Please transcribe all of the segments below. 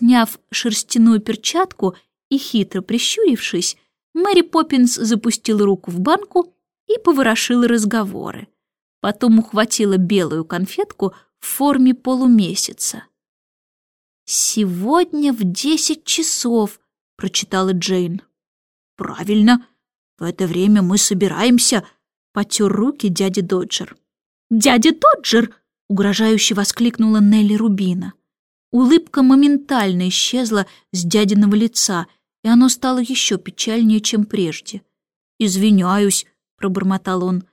Сняв шерстяную перчатку и хитро прищурившись, Мэри Поппинс запустила руку в банку и поворошила разговоры. Потом ухватила белую конфетку в форме полумесяца. «Сегодня в десять часов», — прочитала Джейн. «Правильно. В это время мы собираемся», — потер руки дядя Доджер. «Дядя Доджер!» — угрожающе воскликнула Нелли Рубина. Улыбка моментально исчезла с дядиного лица, и оно стало еще печальнее, чем прежде. «Извиняюсь», — пробормотал он.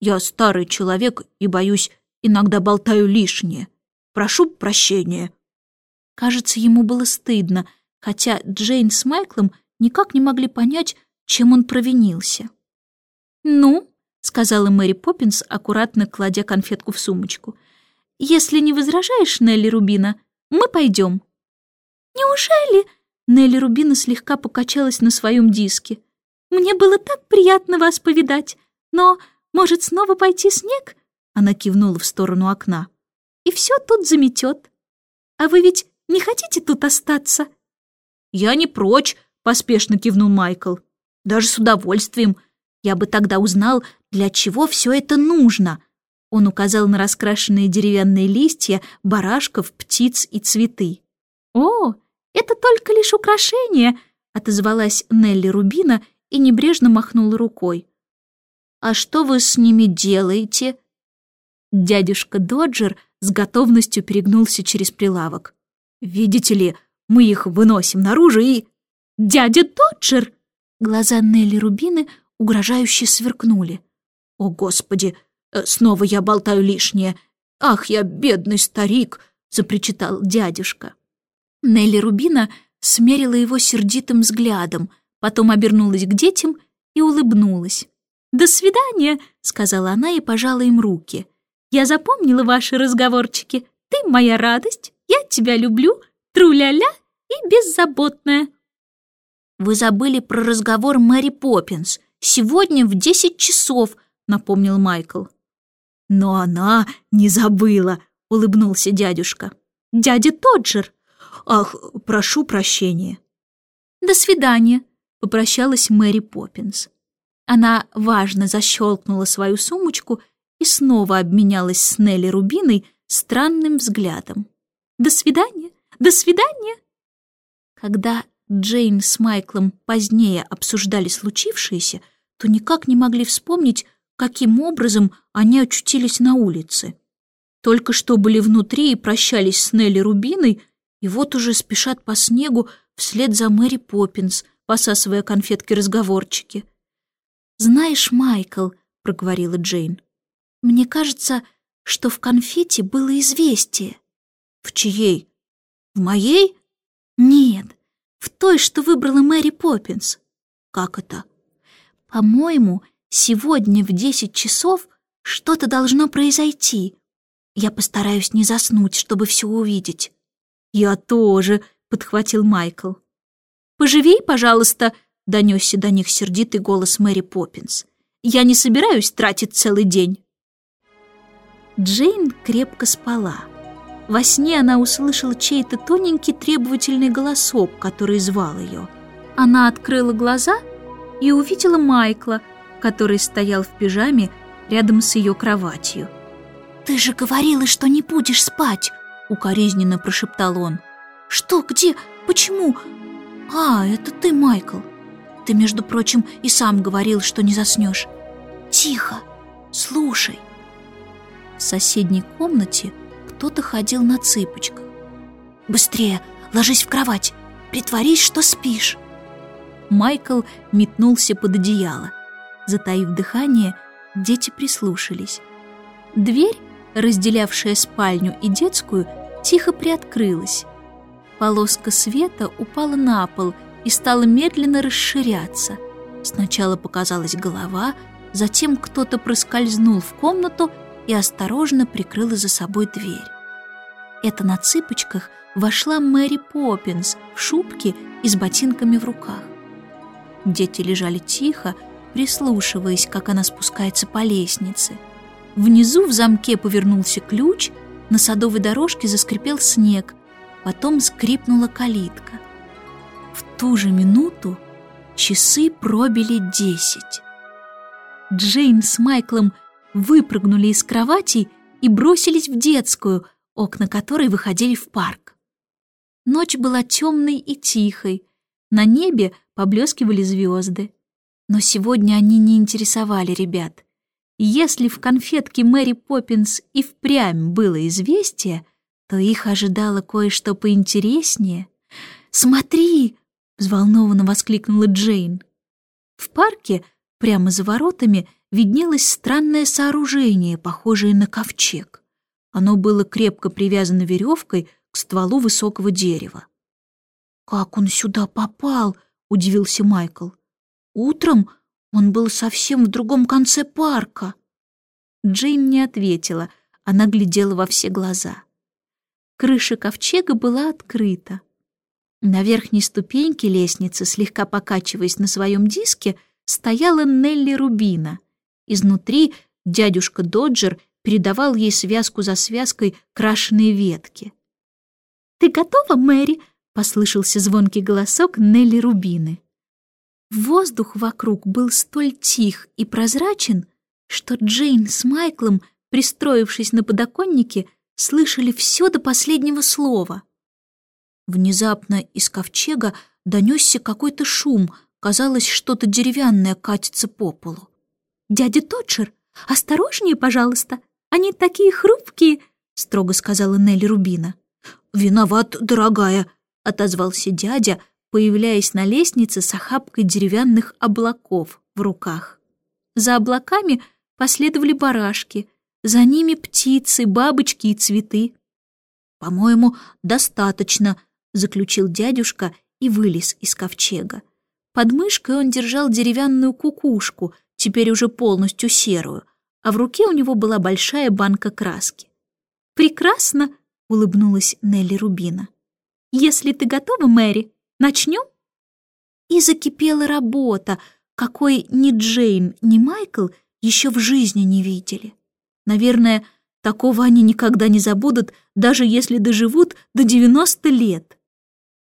«Я старый человек и, боюсь, иногда болтаю лишнее. Прошу прощения». Кажется, ему было стыдно, хотя Джейн с Майклом никак не могли понять, чем он провинился. «Ну», — сказала Мэри Поппинс, аккуратно кладя конфетку в сумочку, «если не возражаешь, Нелли Рубина, мы пойдем». «Неужели?» — Нелли Рубина слегка покачалась на своем диске. «Мне было так приятно вас повидать, но, может, снова пойти снег?» Она кивнула в сторону окна. «И все тут заметет. А вы ведь не хотите тут остаться?» «Я не прочь», — поспешно кивнул Майкл. «Даже с удовольствием. Я бы тогда узнал, для чего все это нужно». Он указал на раскрашенные деревянные листья, барашков, птиц и цветы. «О, это только лишь украшение», — отозвалась Нелли Рубина и небрежно махнула рукой. «А что вы с ними делаете?» Дядюшка Доджер с готовностью перегнулся через прилавок. Видите ли, мы их выносим наружу и... Дядя Доджер! Глаза Нелли Рубины угрожающе сверкнули. О, Господи, снова я болтаю лишнее. Ах, я бедный старик, запричитал дядюшка. Нелли Рубина смерила его сердитым взглядом, потом обернулась к детям и улыбнулась. «До свидания», — сказала она и пожала им руки. «Я запомнила ваши разговорчики. Ты моя радость». Я тебя люблю, тру-ля-ля и беззаботная». «Вы забыли про разговор Мэри Поппинс. Сегодня в десять часов», — напомнил Майкл. «Но она не забыла», — улыбнулся дядюшка. «Дядя Тоджер». «Ах, прошу прощения». «До свидания», — попрощалась Мэри Поппинс. Она важно защелкнула свою сумочку и снова обменялась с Нелли Рубиной странным взглядом. До свидания! До свидания!» Когда Джейн с Майклом позднее обсуждали случившееся, то никак не могли вспомнить, каким образом они очутились на улице. Только что были внутри и прощались с Нелли Рубиной, и вот уже спешат по снегу вслед за Мэри Поппинс, посасывая конфетки-разговорчики. «Знаешь, Майкл», — проговорила Джейн, — «мне кажется, что в конфете было известие. «В чьей? В моей?» «Нет, в той, что выбрала Мэри Поппинс». «Как это?» «По-моему, сегодня в десять часов что-то должно произойти. Я постараюсь не заснуть, чтобы все увидеть». «Я тоже», — подхватил Майкл. «Поживей, пожалуйста», — донесся до них сердитый голос Мэри Поппинс. «Я не собираюсь тратить целый день». Джейн крепко спала. Во сне она услышала чей-то тоненький требовательный голосок, который звал ее. Она открыла глаза и увидела Майкла, который стоял в пижаме рядом с ее кроватью. «Ты же говорила, что не будешь спать!» — укоризненно прошептал он. «Что? Где? Почему? А, это ты, Майкл. Ты, между прочим, и сам говорил, что не заснешь. Тихо, слушай». В соседней комнате кто-то ходил на цыпочках. «Быстрее, ложись в кровать, притворись, что спишь». Майкл метнулся под одеяло. Затаив дыхание, дети прислушались. Дверь, разделявшая спальню и детскую, тихо приоткрылась. Полоска света упала на пол и стала медленно расширяться. Сначала показалась голова, затем кто-то проскользнул в комнату и осторожно прикрыла за собой дверь. Это на цыпочках вошла Мэри Поппинс в шубке и с ботинками в руках. Дети лежали тихо, прислушиваясь, как она спускается по лестнице. Внизу в замке повернулся ключ, на садовой дорожке заскрипел снег, Потом скрипнула калитка. В ту же минуту часы пробили десять. Джейн с Майклом выпрыгнули из кроватей и бросились в детскую, окна которой выходили в парк. Ночь была темной и тихой, на небе поблескивали звезды. Но сегодня они не интересовали ребят. Если в конфетке Мэри Поппинс и впрямь было известие, то их ожидало кое-что поинтереснее. «Смотри!» — взволнованно воскликнула Джейн. В парке, прямо за воротами, виднелось странное сооружение, похожее на ковчег. Оно было крепко привязано веревкой к стволу высокого дерева. «Как он сюда попал?» — удивился Майкл. «Утром он был совсем в другом конце парка». Джейн не ответила, она глядела во все глаза. Крыша ковчега была открыта. На верхней ступеньке лестницы, слегка покачиваясь на своем диске, стояла Нелли Рубина. Изнутри дядюшка Доджер передавал ей связку за связкой крашеные ветки. «Ты готова, Мэри?» — послышался звонкий голосок Нелли Рубины. Воздух вокруг был столь тих и прозрачен, что Джейн с Майклом, пристроившись на подоконнике, слышали все до последнего слова. Внезапно из ковчега донесся какой-то шум, казалось, что-то деревянное катится по полу. «Дядя Тодшер, осторожнее, пожалуйста, они такие хрупкие», — строго сказала Нелли Рубина. «Виноват, дорогая», — отозвался дядя, появляясь на лестнице с охапкой деревянных облаков в руках. За облаками последовали барашки, за ними птицы, бабочки и цветы. «По-моему, достаточно», — заключил дядюшка и вылез из ковчега. Под мышкой он держал деревянную кукушку, теперь уже полностью серую, а в руке у него была большая банка краски. «Прекрасно!» — улыбнулась Нелли Рубина. «Если ты готова, Мэри, начнем?» И закипела работа, какой ни Джейн, ни Майкл еще в жизни не видели. Наверное, такого они никогда не забудут, даже если доживут до 90 лет.